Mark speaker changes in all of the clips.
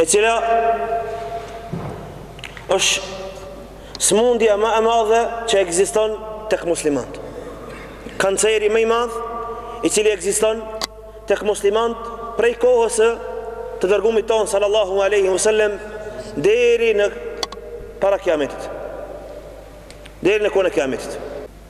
Speaker 1: e cila është smundja më e madhe që ekziston tek muslimanët. Kanceri më i madh i cili ekziston tek muslimanët prej kohës së të dërgumit tonë sallallahu alaihi wasallam deri në para kiametit. Deri në kohën e kiametit.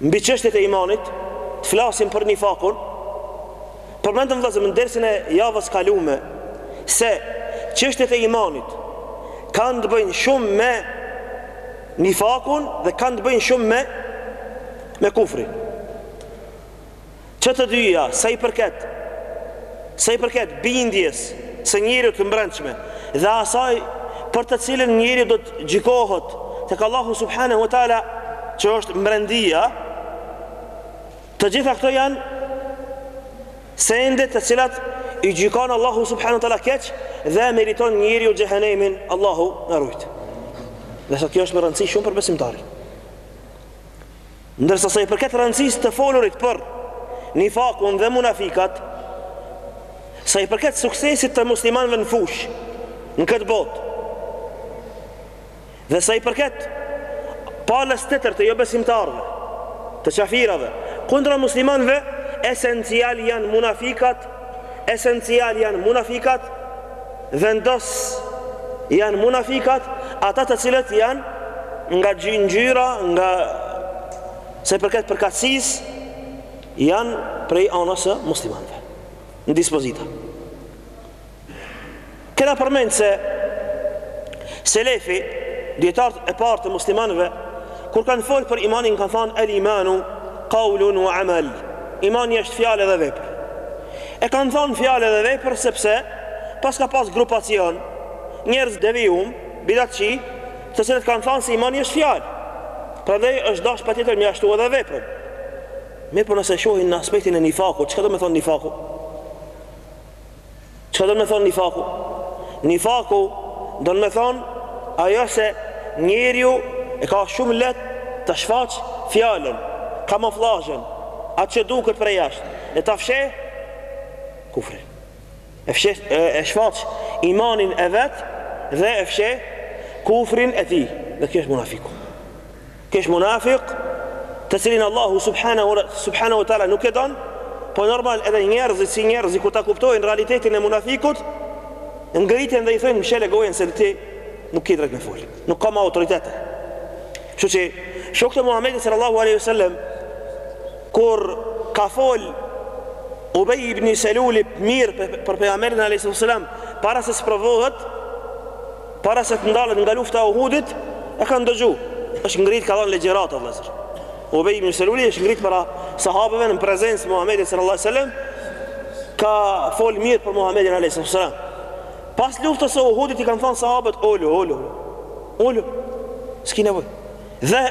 Speaker 1: Mbi çështjet e imanit, të flasim për nifakun. Përmendëm vëllezër në dersin e javës së kalume se çështjet e imanit kanë të bëjnë shumë me nifakun dhe kanë të bëjnë shumë me me kufrin. Që të dyja, sa i përket, sa i përket bindjes së njeriut të mbrendshme dhe asaj për të cilën njeriu do të gjykohet tek Allahu subhanahu wa taala, që është mbrendia, të gjitha këto janë sende të cilat i gjykon Allahu subhanahu wa taala keq dhe meriton njeriu xhehenemin, Allahu na rujt. Dhe sa kjo është me rëndësi shumë për besimtarin. Ndërsa sa i përket rëndësisë të folurit për nifakun dhe munafikat, sa i përket suksesit të muslimanëve në fushë, në këtë botë, dhe sa i përket palës të tërë të jobesimtarëve, të qafirave, kundra muslimanëve, esencial janë munafikat, esencial janë munafikat, vendos janë munafikat ata të cilët janë nga gjyngjyra nga sa i përket përkatësisë janë prej anës së muslimanve në dispozita kena përmend se selefi dijetarët e parë të muslimanve kur kanë folë për imanin kanë thanë el imanu kaulun u amel imani është fjalë edhe vepër e kanë thanë fjalë edhe vepër sepse pas ka pas grupacion, njerëz devijum, bidatçi, të cilët kanë thanë se imani është fjalë. Prandaj është dasht patjetër me ia shtu edhe veprën. Mirëpo nëse shohim në aspektin e nifakut, çka don me thonë nifaku? Çka don me thonë nifaku? Nifaku don me thonë ajo se njeriu e ka shumë lehtë ta shfaq fjalën, kamuflazhën, atë që duket prej jashtë, e ta fsheh kufrin. E fsheh e shfaq imanin e vet dhe e fsheh kufrin e tij. Dhe ky është munafiku. Ky është munafik, të cilin Allahu subhanahu wa taala nuk e don, po normal edhe njerëzit si njerëz kur ta kuptojnë realitetin e munafikut, ngriten dhe i thonë mshele gojën se ti nuk ke drejt me fol. Nuk ka më autoritete. Kështu që shokët e Muhamedit sallallahu alaihi wasallam kur ka fol Ubej ibn Seluli mirë për pejgamberin alaihi salatu wasallam para se sprovohet, para se të ndalet nga lufta e Uhudit, e kanë dëgju. Është ngrit ka dhënë ligjëratë vëllazër. Ubej ibn Seluli është ngrit para sahabëve në prezencë të Muhamedit sallallahu alaihi wasallam ka fol mirë për Muhamedin alaihi salatu wasallam. Pas luftës së Uhudit i kanë thënë sahabët ulu, ulu, ulu, s'ki nevojë. Dhe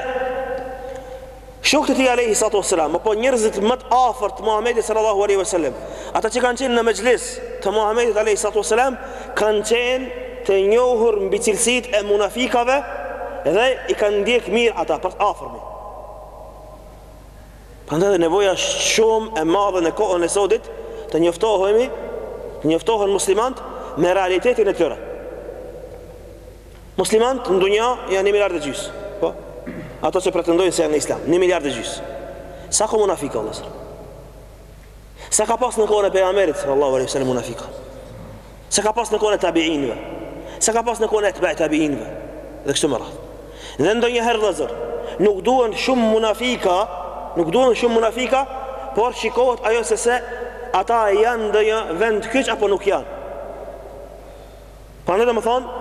Speaker 1: shokët e tij alejhi salatu veselam, apo njerëzit më të afërt të Muhammedit sallallahu aleyhi vësallem, ata që kanë qenë në mexhlis të Muhammedit alejhi salatu veselam, kanë qenë të njohur mbi cilësitë e munafikave dhe i kanë ndjek mirë ata për së afërmi. Prandaj dhe nevoja shumë e madhe në kohën e sodit të njoftohemi, të njoftohen muslimant me realitetin e tyre. Muslimant në dunja janë një miliard e gjys, po? Ato që pretendojnë se janë në islam, një miliard e gjys. Sa ka munafika, Allah sërë? Sa ka pas në kohën e pejgamberit sallallahu alejhi ve selem munafika? Sa ka pas në kohën e tabiinëve, sa ka pas në kohën e etbe tabiinëve dhe kështu me radhë. Dhe ndonjëherë vëllazër, nuk duhen shumë munafika, nuk duhen shumë munafika, por shikohet ajo se se ata janë në ndonjë vend kyç apo nuk janë. Prandaj domethënë,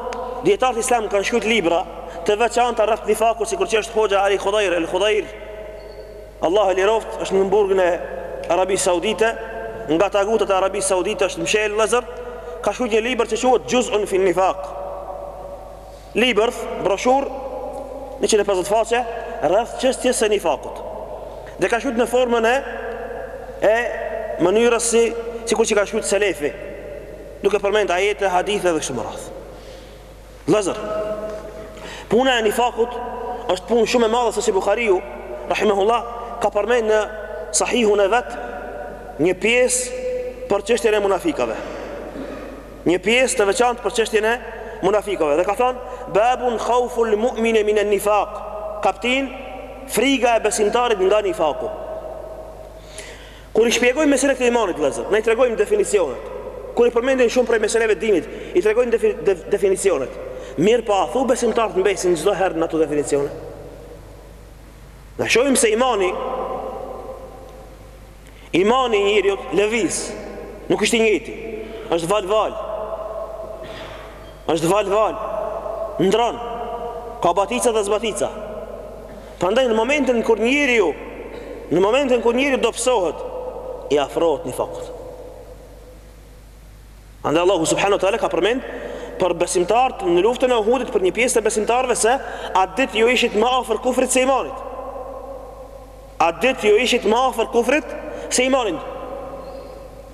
Speaker 1: dijetarët islam kanë shkrujt libra të veçanta rreth nifakut, sikur që është Hoxha Ali Khudair, El Khudair, Allahu e liroftë është në burgun e Arabisë Saudite, nga tagutët e Arabisë Saudite është mshel vëllazër, ka shkrujt një libër që quhet Juz'un fi Nifaq. Libër, broshur 150 faqe rreth çështjes së nifakut. Dhe ka shkrujt në formën e e mënyrës si sikur që ka shkrujt Selefi, duke përmend ajete, hadithe dhe kështu me radhë. Vëllezër, puna e nifakut është punë shumë e madhe se si Bukhariu, rahimehullah, ka përmend në Sahihun e vet një pjesë për çështjen e munafikave. Një pjesë të veçantë për çështjen e munafikave dhe ka thënë babun khawful mu'mini min an-nifaq. Kaptinë, friga e besimtarit nga nifaku. Kur i shpjegojmë meselet e imanit, vëllezër, ne i tregojmë definicionet. Kur i përmendin shumë prej meseleve të dinit, i tregojnë defi, de, definicionet. Mirëpo, a thu besimtarët mbesin çdo herë në ato definicione? Ne shohim se imani, imani i njeriut lëviz, nuk është i njëjti, është valë-valë, është valë-valë, ndrron, ka batica dhe zbatica, Prandaj në momentin kur njeriu në momentin kur njeriu dobësohet, i afrohet nifakut. Andaj Allahu subhanahu wa taala ka përmend për besimtarët në luftën e Uhudit për një pjesë të besimtarëve se atë ditë ju ishit ma afër kufrit se imanit. Atë ditë ju ishit më afër kufrit se imanit.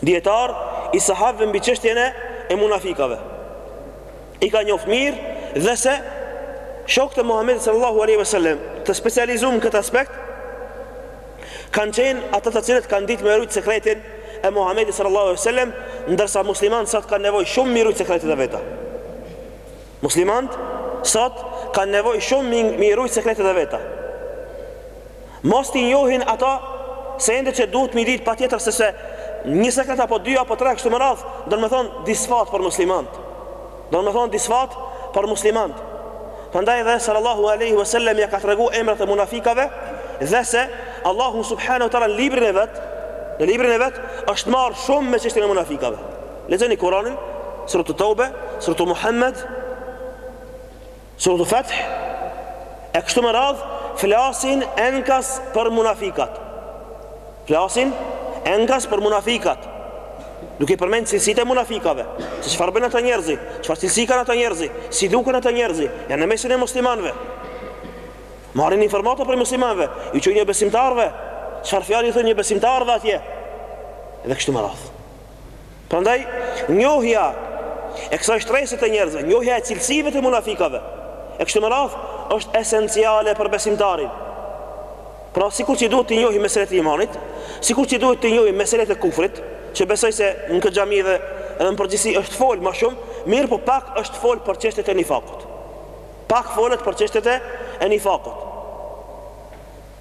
Speaker 1: Dijetar i sahabëve mbi çështjen e munafikave. I ka njoftë mirë dhe se shokët e Muhamedit sallallahu alaihi wasallam të specializum në këtë aspekt kanë qenë ata të cilët kanë ditë me rujt sekretin e Muhamedit sallallahu alaihi wasallam, ndërsa muslimanët sot kanë nevojë shumë mi rujt sekretet e veta. Muslimanët sot kanë nevojë shumë mi rujt sekretet e veta. Mos t'i njohin ata sende që duhet mi ditë patjetër sepse një sekret apo dy apo tre kështu me radhë, domethonë disfat për muslimanët. Domethonë disfat për muslimanët. Prandaj edhe sallallahu aleyhi ve sellem ja ka tregu emrat e munafikave dhe se Allahu subhanahu teala në librin e vet në librin e vet është marrë shumë me qështjen e munafikave. Lexoni Kur'anin, Suratu Teube, Suratu Muhammed, Suratu Feth, e kështu me radhë, flasin enkas për munafikat. Flasin enkas për munafikat. Duke i përmend cilësitë e munafikave, se çfarë bëjnë ata njerëzi, çfarë cilësi kanë ata njerëzi, si duken ata njerëzi, janë në mesin e muslimanëve. Marrin informata prej muslimanëve, iu çojnë jobesimtarëve, çfarë fjalë i thonë jobesimtarëve atje. Edhe kështu me radhë. Prandaj, njohja e kësaj shtrese të njerëzve, njohja e cilësive të munafikave, e kështu me radhë, është esenciale për besimtarin. Pra, sikur që duhet t'i njohim meselet e imanit, sikur që duhet t'i njohim meselet e kufrit, që besoj se në këtë xhami dhe edhe në përgjithësi është fol ma shumë, mirëpo pak është fol për çështjet e nifakut. Pak folet për çështjet e nifakut.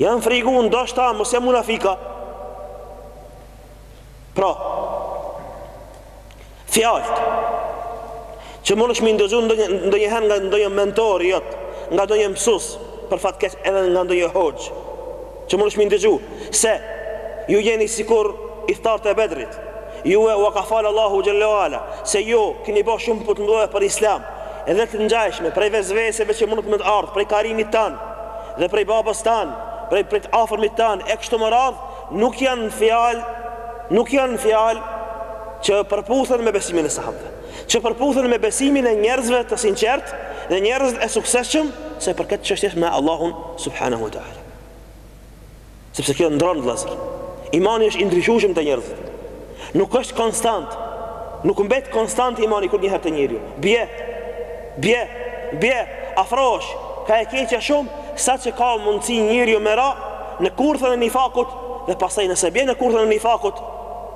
Speaker 1: Janë frigu ndoshta mos janë munafika. Pra, fjalët që mundesh mi ndëgju ndonjëherë nga ndonjë mentor jot, nga ndonjë mësus, për fat keq edhe nga ndonjë hoxhë, që mundesh mi ndëgju, se ju jeni sikur ithtarët e Bedrit, juve ua ka falë Allahu xhelle ue ala, se ju kini bo shumë për të mdojë për islam, edhe të ngjashme prej vesveseve që munet me t'ardhë prej kavmit tanë dhe prej babës tanë, prej prej të afërmit tanë, e kështu me radhë, nuk janë fjalë, nuk janë fjalë që përputhen me besimin e sahabëve, që përputhen me besimin e njerëzve të sinqertë dhe njerëzve e suksesshëm sa i përket çështjes me Allahun subhanahu wa taala. Sepse kjo ndron vëllazër. Imani është i ndryshueshëm te njerëzit. Nuk është konstant. Nuk mbet konstant imani kurnjëherë te njeriu. Bie. Bie. Bie. Afrohet kah e keqja shumë saqë ka mundësi njeriu me ra në kurthën e nifakut dhe pastaj nëse bie në kurthën e nifakut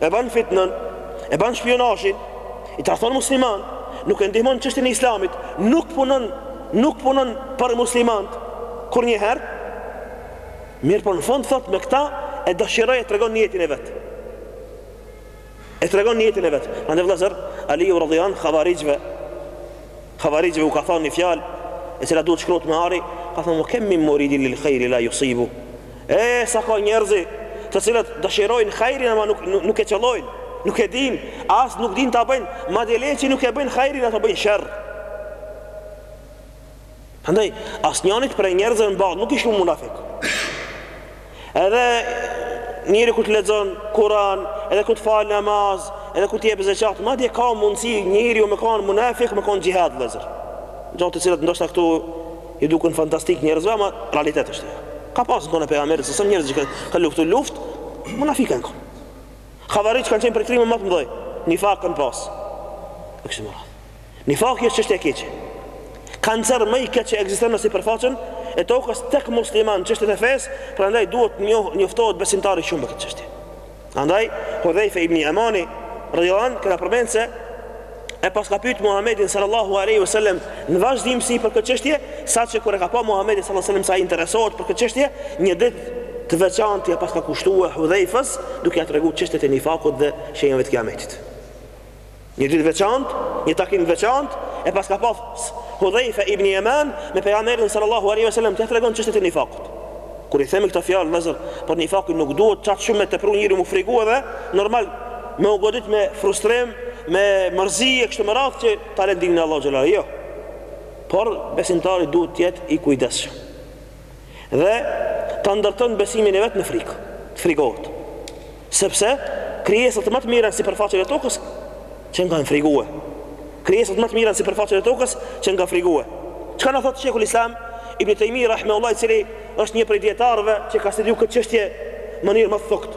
Speaker 1: e ban fitnën, e ban shpionazhin, i tradhton muslimanët, nuk e ndihmon çështjen e islamit, nuk punon, nuk punon për muslimanët kurnjëherë. Mirëpo në fund thotë me këta e dëshiroj e tregon nijetin e vet. E tregon nijetin e vet. Andaj vëllazër, Aliu radiallahu anhu havarixhve havarixhve u ka thënë një fjalë e cila duhet shkruar me ari, ka thënë kem min muridin lil khairi la yusibu. Eeh sa ka njerëzi të cilët dëshirojnë hajrin ama nuk nuk e qëllojnë, nuk e dinë, as nuk dinë ta bëjnë, madje le që nuk e bëjnë hajrin ata bëjnë sherr. Andaj asnjanit prej njerëzve mban nuk i thu munafik. Edhe njeriu kur të lexon Kur'an, edhe kur të fal namaz, edhe kur të jep zekat, madje ka mundësi njeriu me kanë munafik, me kanë xhihad vëllezër. Gjëra të cilat ndoshta këtu I duken fantastik njerëzve ama realitet është ajo. Ka pas në kohën e pejgamberit alejhi selam njerëz që kanë luftuar luftë, munafikë kanë kon. Havarixhët kanë qenë prej trimave më të mëdhoj, nifak kanë pas. E nifaki është çështje e keqe. Kancer më i keq që ekziston në sipërfaqen e tokës tek muslimanët çështjet e fesë, prandaj duhet të njoftohet besimtari shumë për këtë çështje. Andaj, Hudhejfe ibn Jamani, radiallahu anhu, kena përmend se e paska pyt Muhammedin sallallahu aleyhi ve sellem në vazhdimësi për këtë çështje, saqë kur e ka pa Muhammedin sallallahu aleyhi ve sellem sa i interesohet për këtë çështje, një ditë të veçantë ia paska kushtue Hudhejfës duke ia tregu çështjet e nifakut dhe shenjave të kiametit. Një ditë të veçantë, një takim të veçantë, e paska pas Hudhaifa ibn Yaman me pejgamberin sallallahu alaihi wasallam t'i tregon çështjet e nifakut. Kur i themi këto fjalë vëllezër, por nifaku nuk duhet çaq shumë me tepru njeriu m'u frigu edhe normal me u godit me frustrim, me mërzi e kështu me radhë që ta lë dinin e Allahu xhallahu. Jo. Por besimtari duhet të jetë i kujdesshëm. dhe ta ndërton besimin e vet në frikë. Të frigohet. Sepse krijesat më të mira në sipërfaqen e tokës qenkan frigue. Krijesat më të mira në sipërfaqen e tokës qenkan frigue. Çka na thotë Sheikhul Islam Ibn Taymi rahimahullah i cili është një prej dijetarëve që ka studiuar këtë çështje në mënyrë më të thukët.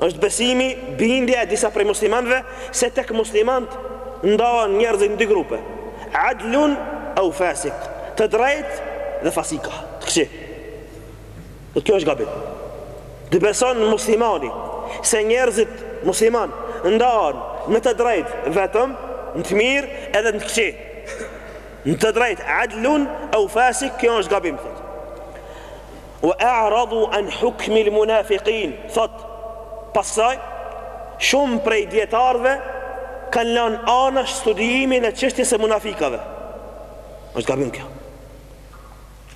Speaker 1: Është besimi, bindja e disa prej muslimanëve se tek muslimanët ndahen njerëzit në dy grupe, adlun au fasik, të drejtë dhe fasika, të këqij. Dhe kjo është gabim. Të beson muslimani se njerëzit musliman ndahen në të drejtë vetëm, në të mirë edhe në të këqij. Në të drejtë adlun au fasik, kjo është gabim thotë. Wa a'radu an hukmi al-munafiqin. Thotë, pastaj shumë prej dietarëve kanë lënë anash studimin e çështjes së munafikave. Është gabim kjo.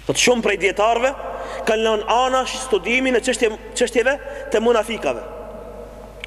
Speaker 1: Thotë shumë prej dietarëve kanë lënë anash studimin e çështjes çështjeve të munafikave.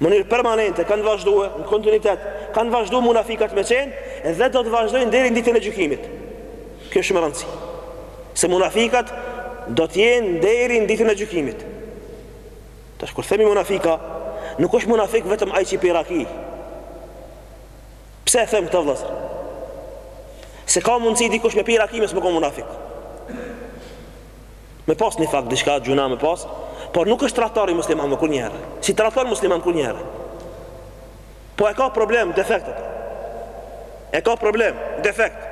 Speaker 1: mënyrë permanente kanë vazhduar në kontinuitet, kanë vazhduar munafikat me qenë dhe do të vazhdojnë deri në ditën e gjykimit. Kjo është shumë rëndësi. Se munafikat do të jenë deri në ditën e gjykimit. Tash kur themi munafika, nuk është munafik vetëm ai që pi raki. Pse e them këtë vëllazër? Se ka mundësi dikush me pi raki e mos me kon munafik. Me pas nifak diçka gjynah me pas, por nuk është tradhtar i muslimanëve kurrnjëherë. S'i tradhton muslimanët kurrnjëherë. Po e ka problem defekt atë. E ka problem defekt.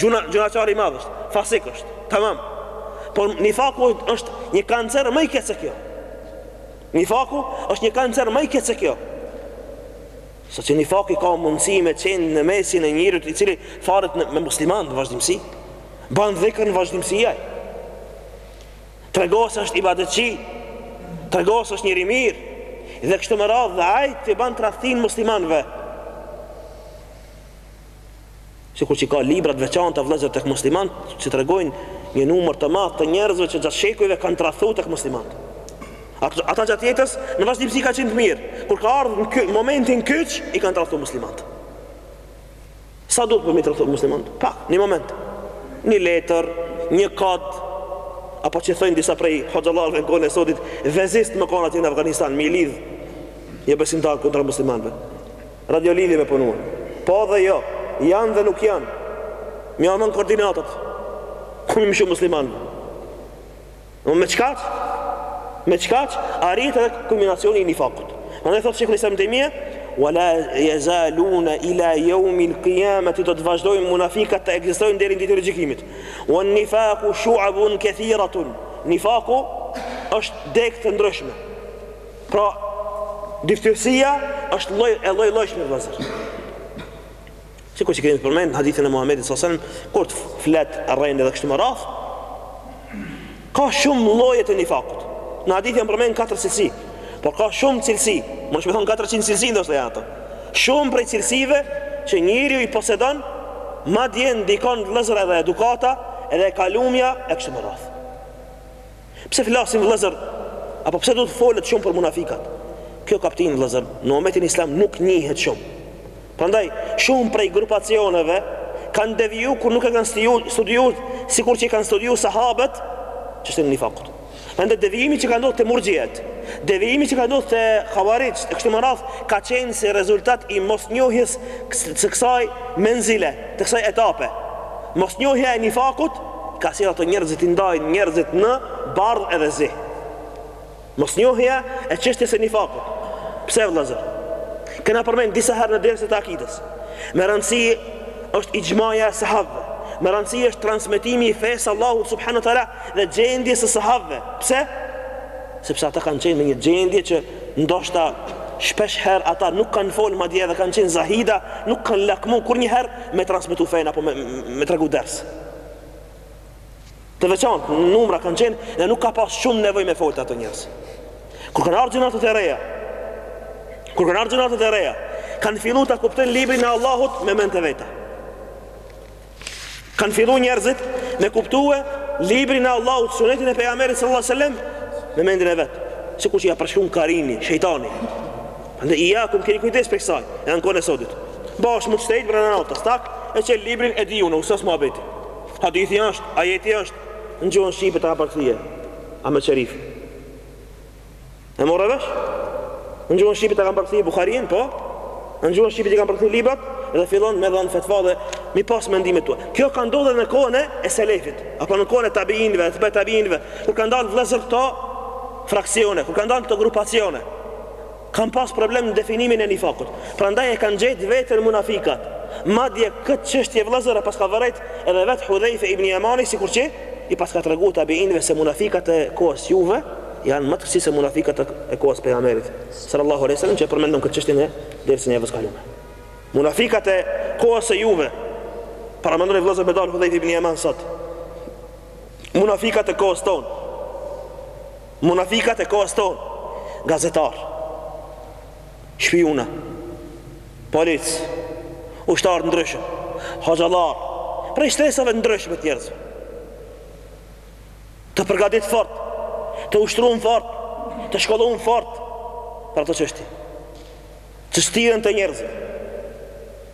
Speaker 1: Gjyna gjynahqar i madh është, fasik është. Tamam. Por nifaku është një kancer më i keq se kjo. Nifaku është një kancer më i keq se kjo. Sa që nifaki ka mundësi me qenë në mesin e njërit i cili falet me musliman në vazhdimësi, ban dhikër në vazhdimësi ai. Tregon se është ibadetçi, tregon se është njeri i mirë, dhe kështu me radhë dhe ai t'i ban tradhtinë muslimanve. sikur që ka libra të veçanta vëllezër tek muslimanët që tregojnë një numër të madh të njerëzve që gjatë shekujve kanë tradhtu tek muslimanët. Ata gjatë jetës në vazhdimësi kanë qenë të mirë, kur ka ardhur në momentin kyç i kanë tradhtu muslimanët. Sa duhet për me i tradhtu muslimanët? Pak, një moment. Një letër, një kod apo që thonë disa prej hoxhallarëve në kohën e sotit, vezist me kon atje në Afganistan, me i lidh jobesimtarët kundër muslimanëve. Radiolidhje me punu Po dhe jo Janë dhe nuk janë Me ia dhënë koordinatat Ku më shumë musliman Me kaq Me çkaq Arrit edhe kulminacioni i nifakut Prandaj thot shejhul Islam Tejmije Wa la jezaluna ila jomin Kijamet i do të vazhdojnë munafikat të ekzistojnë Deri në ditë të gjykimit Wa nifaku shuabun kethiratun Nifaku është degë të ndryshme Pra, dyftyrësia është lloj e lloj-llojshme vëllazër. Sikur që kemi përmend hadithin e Muhamedit sallallahu alajhi wasallam, kur të flet rrenë dhe kështu me radh, ka shumë lloje të nifakut. Në hadith janë përmend katër cilësi, por ka shumë cilësi. Mund me thon 400 cilësi ndoshta janë ato. Shumë prej cilësive që njeriu i posedon, madje ndikon vëllazër edhe edukata, edhe kalumja e kështu me radh. Pse flasim vëllëzër? Apo pse duhet të folet shumë për munafikat? Kjo kaptinë vëllëzër, në umetin islam nuk njihet shumë. Prandaj, shumë prej grupacioneve kanë deviju kur nuk e kanë studiu, studiu sikur që i kanë studiu sahabët, çështjen e nifakut. Prandaj, devijimi që ka ndodhë te murxhiet, devijimi që ka ndodhë te havarixhët, e kështu me radhë, ka qenë si rezultat i mosnjohjes së kësaj menzile, të kësaj etape. Mosnjohja e nifakut, Ka sjell ato njerëzit i ndajnë njerëzit në bardhë edhe zi. Mosnjohja e çështjes së nifakut. Pse vëllazër? Kena përmend disa herë në derse të akides. Me rëndësi është ixhmaja e sahabëve. Me rëndësi është transmetimi i fesë së Allahu subhanehu teala dhe gjendjes së sahabëve. Pse? Sepse ata kanë qenë me një gjendje që ndoshta shpesh herë ata nuk kanë folë madje dhe kanë qenë zahida, nuk kanë lakmu kurnjëherë me transmetu fenë apo me, me tregu ders. Të veçantë, numra kanë qenë dhe nuk ka pas shumë nevojë me folë te ato njerëz. Kur kanë ardhë gjeneratat e reja, kur kanë ardhë gjeneratat e reja, kanë fillu ta kuptojnë librin e Allahut me mendt e veta. Kanë fillu njerëzit me kuptue librin e Allahut, sunetin e pejgamberit sallallahu alaihi sallam, me mendjen e vet. Sikur që ja përshkrun karini, shejtani. Andaj ijakum keni kujdes prej kësaj, e në kohën e sodit. Bash mundet brenda natës, tak, e çel librin e di unë, u sos muhabeti. Hadithi është, ajeti është, në gjuhën Shqipe ta ka përkthye Ahmed Sherif. E more vesh? Në gjuhën Shqipe ta kanë përkthy Bukharin, po? Në gjuhën Shqipe t'i kanë përkthy librat, dhe fillon me dhënë fetva dhe me i pas mendimet tua. Kjo ka ndodhë në kohën e selefit, apo në kohën e tabiinve, etba tabiinve, kur kanë dalë vllezër këto fraksione, kur kanë dalë këto grupacione. Kanë pas problem në definimin e nifakut, prandaj e kanë gjetë veten munafikat. Madje këtë çështje vëllazër e paska vërejt edhe vet Hudhaife ibn Yamani sikur që i paska treguar tabiinëve se munafikat e kohës juve janë më të kqij se munafikat e kohës së pejgamberit sallallahu alaihi wasallam që e përmendëm këtë çështje në dersin e javës kalume. Munafikat e kohës së juve paramendoni vëllazër me dal Hudhaife ibn Yaman sot. Munafikat e kohës tonë. Munafikat e kohës tonë. Gazetar. Shpiuna. Polic. Ushtar të ndryshëm. Hoxhallar. Prej shtresave të ndryshme të njerëzve. Të përgatit fort, të ushtrum fort, të shkollum fort për ato çështje. Të shtiren te njerëzve.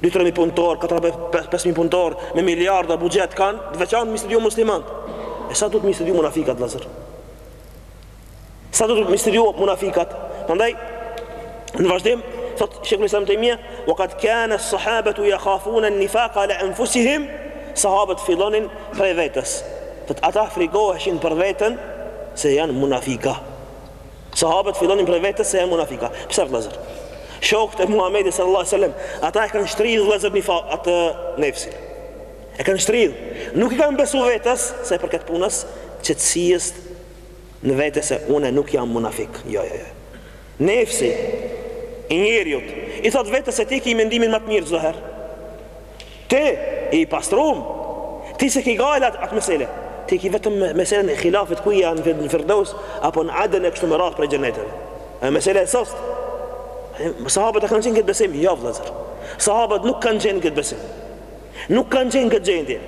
Speaker 1: dy tre mijë punëtor, katër pesë mijë punëtor me miliarda buxhet kanë, të veçantë mi studiu muslimant. E sa duhet mi studiu munafikat vëllazër? Sa duhet mi studiu munafikat? Prandaj në vazhdim thot Sheikhul Islam Taymija, "Wa qad kana as-sahabatu yakhafuna an-nifaqa li anfusihim." Sahabët fillonin prej vetes. Thot ata frikoheshin për veten se janë munafika. Sahabët fillonin prej vetes se janë munafika. Pse vëllazër? Shokët e Muhamedi sallallahu alaihi wasallam, ata e kanë shtridh vëllazër në fat atë nefsin. E kanë shtridh. Nuk i kanë besu vetes se për këtë punës qetësisë në vete se unë nuk jam munafik. Jo, jo, jo. Nefsi i njeriut i thot vetes se ti ki mendimin ma të mirë çdo herë. Ti i pastrum, ti s'e ki gajle atë mesele. Ti ki vetëm meselen e khilafit ku janë në Firdaus apo në Aden e kështu me radhë për xhenetin. Është mesela e soft. Sahabët a kanë qenë këtë besim, jo vëllazër. Sahabët nuk kanë qenë këtë besim. Nuk kanë qenë këtë gjendje.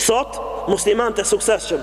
Speaker 1: Sot muslimanët e suksesshëm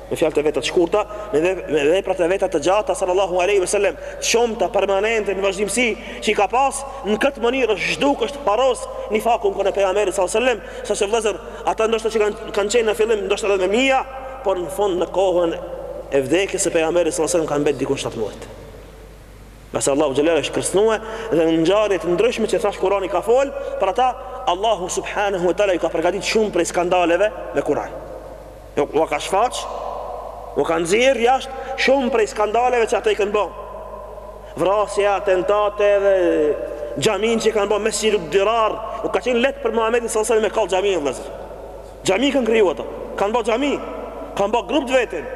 Speaker 1: me fjalët e veta të shkurta, me me veprat e veta të gjata sallallahu alaihi wasallam, të shumta permanente në vazhdimësi që i ka pas, në këtë mënyrë është zhduk është paros nifaku n'kohë e pejgamberit sallallahu alaihi wasallam, saqë vëllazër, ata ndoshta që kanë qenë në fillim ndoshta edhe me mija, por në fund në kohën e vdekjes së pejgamberit sallallahu alaihi wasallam kanë mbet diku 70. Nga se Allahu xhelle është kërcnu dhe në ngjarje të ndryshme që thash Kurani ka fol, për ata Allahu Subhanahu wa Taala ju ka përgatit shumë prej skandaleve me Kur'an. Ua ka shfaq, ua ka nxjerr jashtë shumë prej skandaleve që ata i kanë ba. Vrasja, atentate dhe xhamin që i kanë ba mesxhidu dirar, u ka qenë lehtë për Muhamedin sallallahu alaihi wasallam me kall xhamin vëllazër. Xhami kanë krijue ata, kanë ba xhami, kanë ba grup të vetin,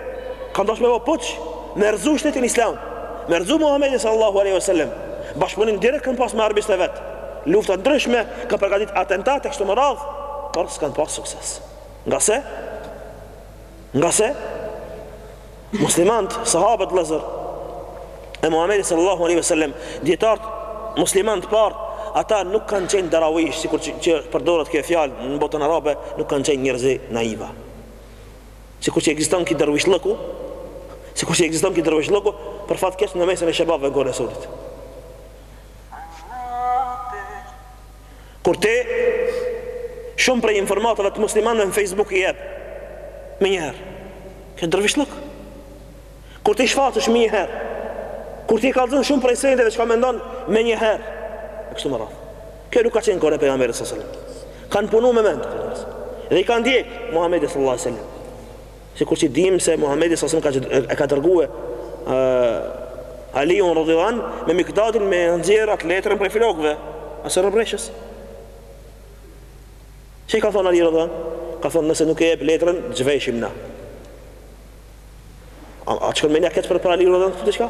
Speaker 1: kanë dashë me ba puç, me rrëzu shtetin islam, me rrëzu Muhammedin sallallahu alaihi wasallam. Bashkëpunim direkt kanë pas me armiqt e vet. Lufta t'ndryshme, kanë përgatit atentate kështu me radh, por s'kanë pas sukses. Nga se? Nga se? Muslimant, sahabët vllazër E Muhammedi sallallahu alaihi wasallam, djetart muslimant e parë Ata nuk kanë qenë darawish Sikur që, që përdoret kjo fjalë në botën arabe Nuk kanë qenë njerëz naiva Sikur që ekziston ky dervishllëku Sikur që ekziston ky dervishllëku Për fat keq në mesin e shebabëve sodit Kur ti shumë prej informatave të muslimanëve në Facebook i jep menjëherë. Kjo dervishllëk. Kur ti shfaqesh menjëherë. Kur ti e kallzon shumë prej sendeve çka mendon menjëherë. E kështu me radhë. Kjo nuk ka qenë kohë e pejgamberit sallallahu alajhi wasallam. Kanë punu me mend. Dhe i ka ndjek Muhamedi sallallahu alajhi wasallam. Sikur që e dimë se Muhamedi alejhi selam ka e ka dërguar ë Aliun radhiyallahu me Mikdadin me nxjerrë atë letrën prej flokëve, asaj hebreshës. Çi ka thon Ali radhiyallahu Ka thon nëse nuk e jep letrën, t'zhveshim na. A, a çon mendja keq për Ali radhiyallahu anhu diçka?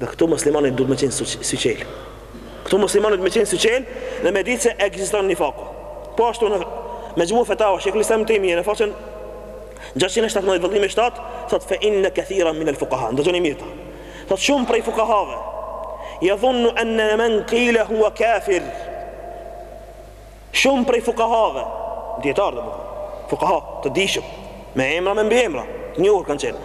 Speaker 1: Dhe këtu muslimanit duhet me qenë syqel. Këtu muslimanit me qenë syqel dhe me ditë se ekziston nifaku. Po ashtu në Mexhmu Fetava, Shejhul Islam Ibn Tejmije në faqen 617 vëllimi 7, thot fe inne kethiran minel fukaha, ndëgjoni mirë ta. Thot shumë prej fukahave, jedhunnu enne men kile huve kafir. Shumë prej fukahave, dijetarë domethënë, fukaha të dishëm, me emra me mbiemra, njohur kanë qenë.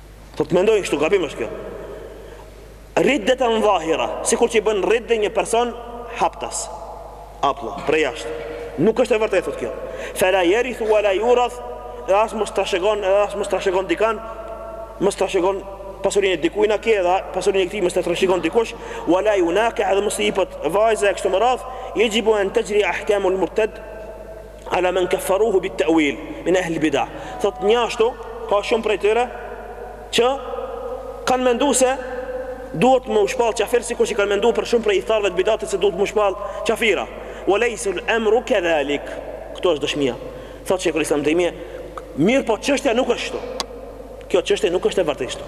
Speaker 1: Thot mendojnë kështu gabim është kjo. Riddeten dhahira, sikur që i bën ridde një person haptas. Apo, prej jashtë. Nuk është e vërtetë thot kjo. Fala yarithu wala yurath, dhe as mos trashëgon, edhe as mos trashëgon dikan, mos trashëgon pasurinë e dikujna ke edhe, pasurinë e këtij mos të trashëgon dikush, wala yunakah, edhe mos i jepet vajza e kështu me radh, yajibu an tajri ahkamul murtad. Ala men kaffaruhu bit ta'wil min ahli bid'ah. Thot njashtu, ka shumë prej tyre që kanë mendu se duhet me u shpall kafir sikur që kanë mendu për shumë prej ithtarëve të bidatit se duhet me u shpall kafira. Wa laysa al-amru kadhalik. Këtu është dëshmia. Thot Sheikhul Islam Ibn Taymiyah, mirëpo çështja nuk është kështu. Kjo çështje nuk është e vërtetë kështu.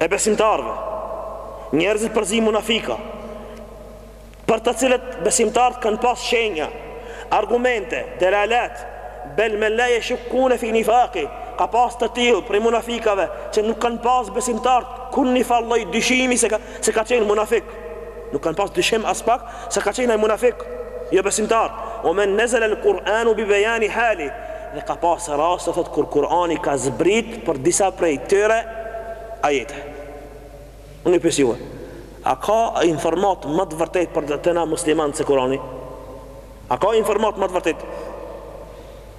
Speaker 1: e besimtarëve njerëzit përzi munafika për të cilët besimtarët kanë pas shenja argumente delalet bel men la jeshukkune fi nifaki ka pas të tillë prej munafikave që nuk kanë pas besimtarët kurnjëfarë lloj dyshimi se ka, se ka qenë munafik Nuk kanë pas dyshim aspak se ka qenë ai munafik, jo besimtar. Ve men nezel el Kur'anu bi bejani hali. Dhe ka pas raste thot kur Kur'ani ka zbrit për disa prej tyre ajete. Unë ju pyes juve, a ka informatë ma të vërtetë për te na musliman se Kur'ani? A ka informatë ma të vërtetë?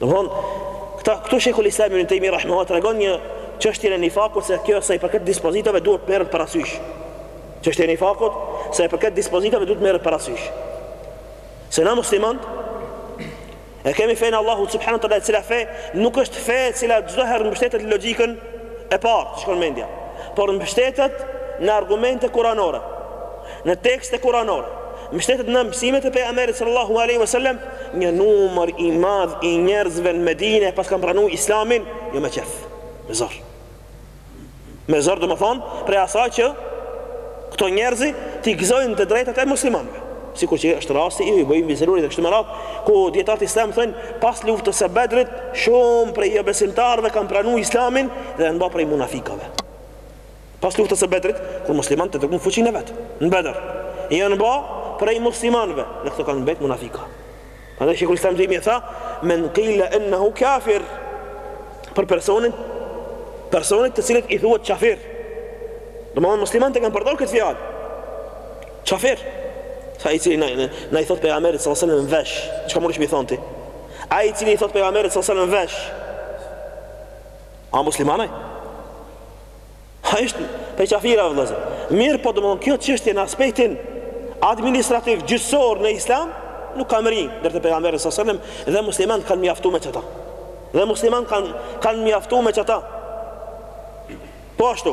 Speaker 1: Domethënë, këta këtu Sheikhul Islam Ibn Taymi rahimahullah tregon një çështjen e nifakut se kjo sa i përket dispozitave duhet të merret parasysh. Çështja e nifakut sa i përket dispozitave duhet të merret parasysh. Se na muslimanët e kemi fenë e Allahut subhanahu wa taala, e cila fe nuk është fe e cila çdo herë mbështetet në logjikën e parë, ç'kon mendja, por mbështetet në argumente kuranore. Në tekste kuranore mbështetet në mësimet e pejgamberit sallallahu alaihi wasallam, një numër i madh i njerëzve në Medinë paskan pranuar Islamin, jo me qef, me zor. Me zor domethënë prej asaj që këto njerëz t'i gëzojnë të drejtat e muslimanëve. Sikur që është rasti i Ibn Selulit dhe kështu me radhë, ku dijetarët islam thonë pas luftës së Bedrit, shumë prej jo besimtarëve kanë pranuar Islamin dhe janë bërë prej munafikave. Pas luftës së Bedrit, kur muslimanët e treguan fuqinë e vet në Bedër, janë bë prej muslimanëve, ne këto kanë mbet munafika. Prandaj Shejhul Islam dhe i tha, "Men qila innahu kafir" për personin personit të cilit i thuhet kafir. Domthon muslimanët e kanë përdorur këtë fjalë. Kafir. Se ai i cili na na i thot pejgamberit sallallahu alajhi wasallam vesh, çka mund të më thon ti? Ai i cili i thot pejgamberit sallallahu alajhi wasallam vesh. A musliman ai? Ai është prej qafirave vëllazër. Mirë po domthon kjo çështje në aspektin administrativ gjyqësor në Islam nuk ka mri deri te pejgamberi sallallahu alajhi wasallam dhe muslimanët kanë mjaftuar me qata. Dhe muslimanët kanë kanë mjaftuar me qata. Po ashtu.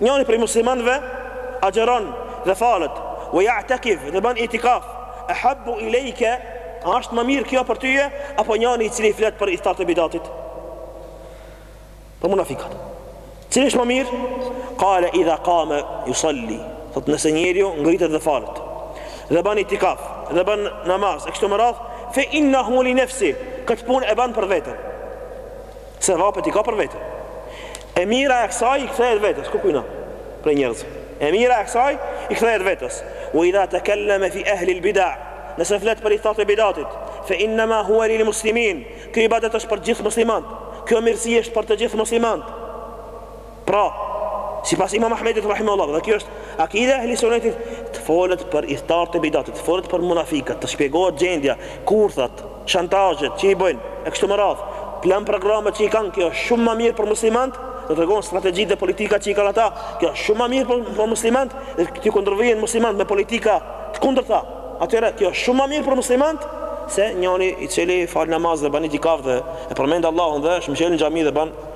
Speaker 1: Njëri prej muslimanëve agjëron dhe falet, wa ya'takif, dhe bën itikaf, ahabbu ilayka, a është më mirë kjo për ty apo njëri i cili flet për ithtarët e bidatit? Për munafikat. Cili është më mirë? Qala idha qama yusalli. Thot nëse njeriu ngritet dhe falet dhe bën itikaf dhe bën namaz e kështu me radh, fe innahu li nafsihi, këtë punë e bën për veten. Sevapet i ka për vete E mira e kësaj i kthehet vetes Jo kujna prej njerëzve E mira e kësaj i kthehet vetes Ue idha tekelleme fi ehli lbida Nëse flet për ithtarët e bidatit Fe innama hua lil muslimin Ky ibadet është për gjithë muslimant Kjo mirësi është për të gjithë muslimant Pra, sipas Imam Ahmedit rahimahullahu, dhe kjo është akide e Ehli Sunnetit, të folet për ithtarët e bidatit, të folet për munafikët, të shpjegohet gjendja, kurthat, shantazhet që i bëjnë e kështu me radhë, plan programet që i kanë, kjo është shumë më mirë për muslimanët, t'i tregon strategjitë dhe politikat që i kanë ata, kjo është shumë më mirë për, për muslimanët, dhe t'i kundërvihen muslimanët me politika të kundërta. Atëherë kjo është shumë më mirë për muslimanët se njëri i cili fal namaz dhe bën itikaf dhe e përmend Allahun dhe është në xhami dhe bën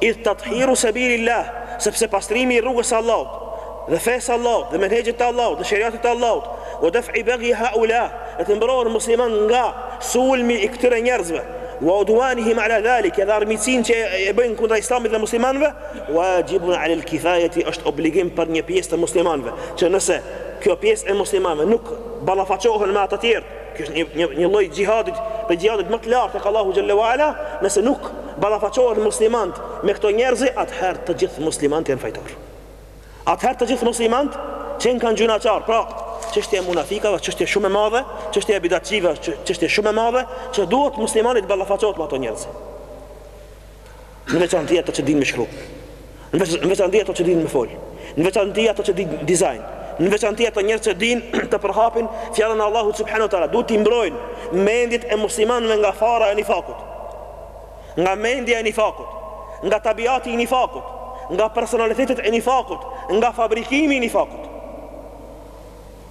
Speaker 1: Idh tat'hiru sebilillah, sepse pastrimi i rrugës së Allahut, dhe fesë së Allahut, dhe menhexhit të Allahut, dhe sheriatit të Allahut, wa daf'i baghi haula, e të mbrohen musliman nga sulmi i këtyre njerëzve, wa udwanihim ala dhalik, dhe armiqësinë që e bëjnë kundra Islamit dhe muslimanëve, wajibun ala al-kifayati, është obligim për një pjesë të muslimanëve, që nëse kjo pjesë e muslimanëve nuk ballafaqohen me ata tjerë, Ky është një një një lloj xhihadit, prej xhihadit më të lartë tek Allahu xhel-le ve ala, nëse nuk ballafaqohen muslimanët me këto njerëz, atëherë të gjithë muslimanët janë fajtorë. Atëherë të gjithë muslimanët kenë kanë gjynahqarë. Pra, çështja e munafikave, çështje shumë e madhe, çështja e bidatçive, çështje shumë e madhe, që duhet muslimani t'ballafaqohet me ato njerëz. Në veçanti ato që dinë me shkru Në veçanti ato që dinë me fol Në veçanti ato që dinë dizajn Në veçanti ato njerëz që dinë të përhapin Fjalën e Allahut subhanahu teala Duhet t'i mbrojnë mendjet e muslimanve nga fara e nifakut Nga mendja e nifakut Nga tabiati i nifakut Nga personalitetet e nifakut Nga fabrikimi i nifakut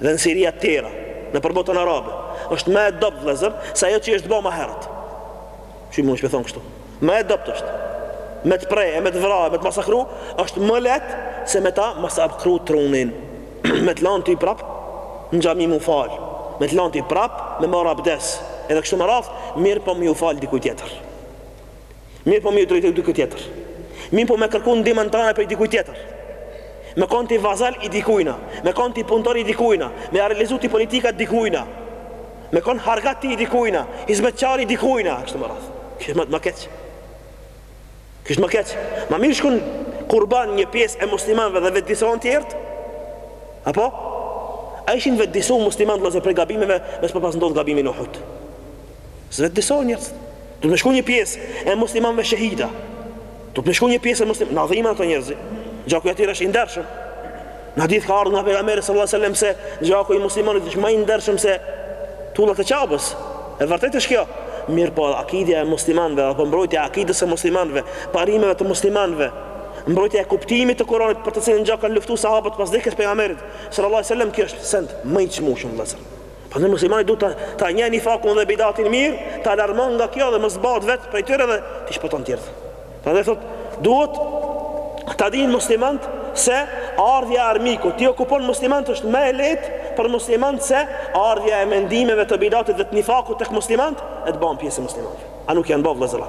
Speaker 1: Dhe në Siri e të tjera, nëpër botën arabe, është më e dobët vllezër se ajo që është bo ma herët. Qysh mund të thom kështu? Më e dobët është. Me të pre, me të vra, me të masakru, është më lehtë se me ta masakru trunin. me të lanë ti prap në xhami mu fal. Me të lanë ti prap me marrë abdes. Edhe kështu me radhë, mirëpo me ju fal dikujt tjetër. Mirëpo me ju drejtu dikujt tjetër. Mirëpo me kërku ndihmën tënde prej dikujt tjetër. Me kon ti vazal i dikujna, me kon ti punëtor i dikujna, me realizu ti politikat e dikujna. Me kon hargat ti i dikujna, hizmetqar i dikujna, kështu me radhë. Kjo është ma, ma keq. Kjo është ma keq. Ma mirë shkun kurban një pjesë e muslimanëve dhe vetëdijësohen tjerët? Apo? A ishin vetëdijësu muslimanët vllezër prej gabimeve, mos me pas ndodhë gabimi n'Uhud? S'vetëdijësohen njerëzit. Do të me shku një pjesë e muslimanëve shehida. Do të me shku një pjesë e muslimanëve. Na dhimen ata njerëz. Gjaku i atyre është i ndershëm. Në hadith ka ardhë nga pejgamberi sallallahu sallem se gjaku i muslimanit është ma i ndershëm se tullat e qabës. E vërtetë është kjo. Mirëpo akidja e muslimanëve, apo mbrojtja e akides së muslimanëve, parimeve të muslimanëve, mbrojtja e kuptimit të Kur'anit për të cilën gja kanë luftu sahabët pas dekës pejgamberit sallallahu alajhi wasallam, kjo është send më i çmueshëm vllezër. Prandaj muslimani duhet ta ta njeh nifakun dhe bidatin mirë, ta alarmon nga kjo dhe mos bëhet vetë prej tyre dhe t'i shpëton tjerët. Prandaj thotë, duhet ta dinë muslimanët se ardhja e armikut t'i okupon muslimanët është më e lehtë për muslimanët se ardhja e mendimeve të bidatit dhe të nifakut tek muslimanët e të bëhen pjesë e muslimanëve. A nuk janë ba vëllezëra?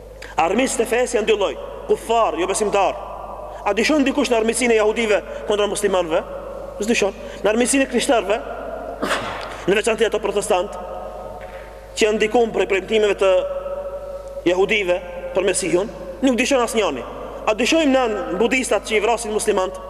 Speaker 1: Armiqtë e fesë janë dy lloj, kuffarë, jo besimtarë. A dyshon dikush në armiqësinë e jahudive kundra muslimanëve? S'dyshon. Në armiqësinë e krishterëve, në veçanti ato protestantë, që janë ndikun prej premtimeve të jahudive për Mesihun, nuk dyshon asnjani. A dyshojmë në budistat që i vrasin muslimantë?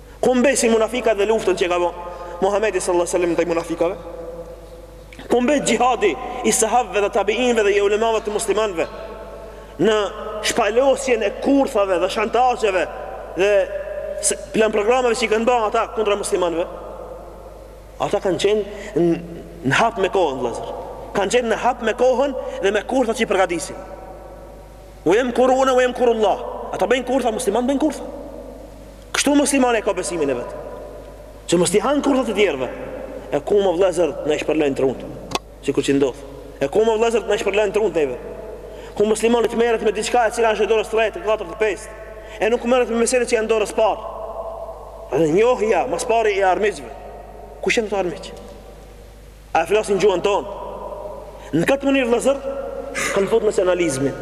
Speaker 1: Ku mbet munafikat dhe luftën që ka bo Muhammedi sallallahu alaihi wasallam ndaj munafikave? Ku mbet xhihadi i sahabëve dhe tabiinëve dhe ulemave të muslimanëve në shpalosjen e kurthave dhe shantazheve dhe plan programeve që i kanë bërë ata kundra muslimanëve? Ata kanë qenë në hap me kohën, vëllazër. Kanë qenë në hap me kohën dhe me kurtha që i përgatisin. Ue jemkurune, ue jemkurullah. Ata bëjnë kurtha, musliman bëjnë kurtha. Kështu muslimani e ka besimin e vet. Që mos t'i han kurthat e tjerëve. E ku ma vëllazër të na shpërlajn trutë. Sikur që ndodh. E ku ma vëllazër të na shpërlajn trutë neve. Ku muslimani të merret me diçka e cila është e dorës 3, 4, 5. E nuk merret me meselet që janë dorës parë. Edhe njohja, ma s'pari e armiqve. Kush janë këto armiq? A e flasin gjuhën tonë? Në këtë mënyrë vëllazër kanë fut nacionalizmin,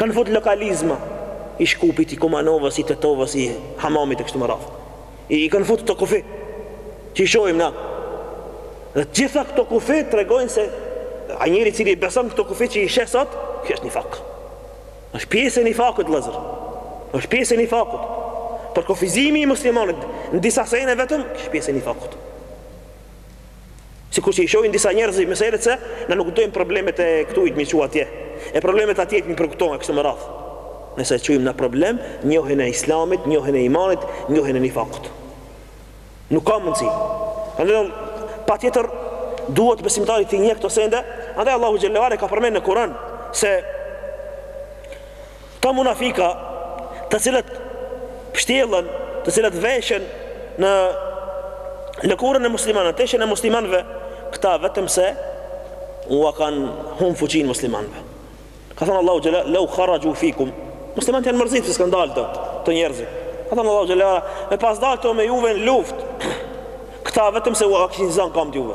Speaker 1: kanë fut lokalizma i Shkupit, i Kumanovës, i Tetovës, i Hamamit e kështu me radhë. I, i kanë fut këto kufi që i shohim na. Dhe të gjitha këto kufi tregojnë se ai njeri i cili i beson këto kufi që i sheh sot, kjo është nifak. Është pjesë e nifakut vëllazër. Është pjesë e nifakut. Por kufizimi i muslimanit në disa sene vetëm, është pjesë e nifakut. Sikur që i shohin disa njerëz meselet se na nuk dojmë problemet e këtuhit m'i çu atje. E problemet atjet m'i pru këtu e kështu me radhë. Nëse e çojmë në problem, njohjen e Islamit, njohjen e imanit, njohjen e nifakut. Nuk ka mundësi. Prandaj patjetër duhet besimtari t'i njeh këto sende. Andaj Allahu xhelle ue ala ka përmend në Kur'an se Këta munafika të cilët pështjellën, të cilët veshën në lëkurën e muslimanëve, teshën e muslimanëve, këta vetëm se ua kanë hum fuqinë muslimanëve. Ka thënë Allahu xhelle, "Lau kharaju fikum." Muslimanët janë mërzit se s'kanë dalë do të njerëzve. Ka thënë Allahu xhelle ue ala, "Me pas dalë me juve në luftë, këta vetëm se ua kishin zënë kambët juve."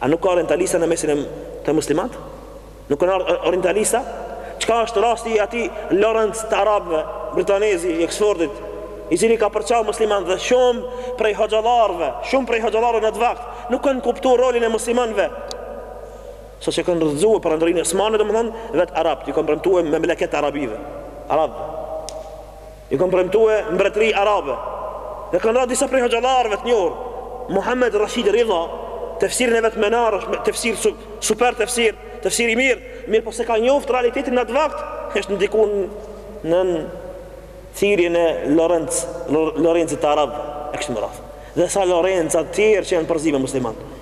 Speaker 1: A nuk ka orientalista në mesin e te muslimanët? Nuk kanë ardh orientalista? Çka është rasti i atij Lawrence të arabëve, britanezi i Oxfordit, i cili ka përça muslimanët dhe shumë prej hoxhallarëve, shumë prej hoxhallarëve në atë vakt, nuk kanë kuptu rolin e muslimanëve. Sa që kanë rëzuar perandorinë osmane, domethënë vetë arabët. Ju kanë premtue memleketi arabije, arabëve. Ju kanë premtue mbretëri arabe Dhe kanë ra disa prej hoxhallarëve të njohur Muhammed Rashid Ridha Tefsirin e vet Menar është tefsir su, super tefsir Tefsir i mirë Mirë po s'e ka njoft realitetin në atë vakt Është ndiku nën thirrjen e Lorenz Lorenzit të arabëve E kështu me radhë Dhe sa Lorenza të tjerë që janë përzi me muslimanë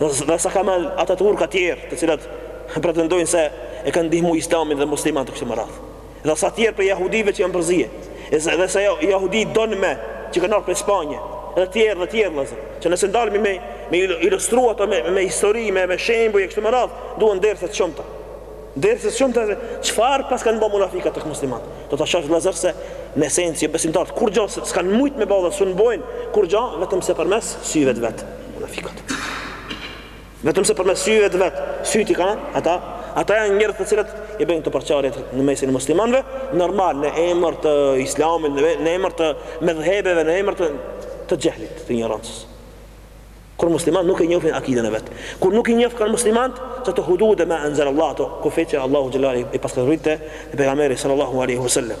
Speaker 1: Dhe, dhe sa Kemal Ataturka tjerë Të cilat pretendojnë se e kanë ndihmu islamin dhe muslimanët e kështu me radhë Edhe sa tjerë prej jahudive që janë përzie edhe sa jahudi domethënë që kanë ardh prej Spanje Dhe tjerë dhe tjerë vllezër që nëse ndalemi me, me ilustru ato me, me histori Me, me shembuj e kështu me radhë duhen derse të shumta derse të shumta çfarë paskan bo munafikat tek muslimanët do ta shoh vllezër se në esencë jobesimtarët kurgjo s'kanë mujt me bo dhe s'un bojnë kurgjo vetëm se përmes syve të vet Munafikat Vetëm se përmes syve të vet, sytë i kanë ata, ata janë njerëz të cilët i bëjnë këto përçarje në mesin e muslimanëve, normal në emër të Islamit, në emër të medhhebeve, në emër të xhehlit, të injorancës. Kur muslimanët nuk e njofin akiden e vet. Kur nuk i njoftkan muslimant, ato hudude ma enzelallah, ato kufi që Allahu xhelali i paska zbrit te pejgamberi sallallahu alaihi wasallam.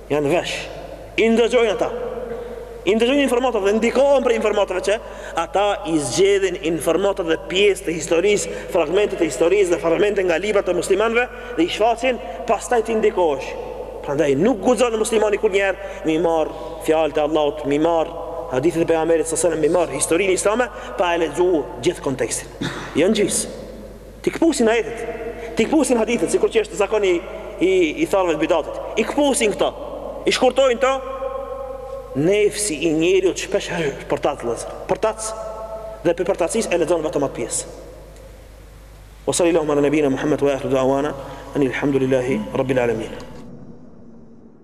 Speaker 1: Janë vesh. I ndëgjojnë ata. I ndëgjojnë informatat dhe ndikohen prej informatave që ata i zgjedhin informatat dhe pjesë të historisë, fragmente të historisë dhe fragmente nga libra të muslimanëve dhe i shfaqin, pastaj ti ndikohesh. Prandaj nuk guxon muslimani kurrëherë m'i marr fjalët e Allahut, m'i marr hadithet e pejgamberit sallallahu alajhi wasallam, m'e marr historinë islame pa e lexu gjithë kontekstin. Janë gjysë. T'i këpusin ajetet, t'i këpusin hadithet, sikur që është zakoni i, i, ithtarve të bidatit. I këpusin këto, i shkurtojnë ato, nefësi i njeriut shpeshherë përtac vllezër. Përtac, dhe prej përtacisë e lexon vetëm atë pjesë. Wa salli Allahumme ala nebijina Muhammed wa ahiru da'wana, anilhamdulillahi, rabbil alemin.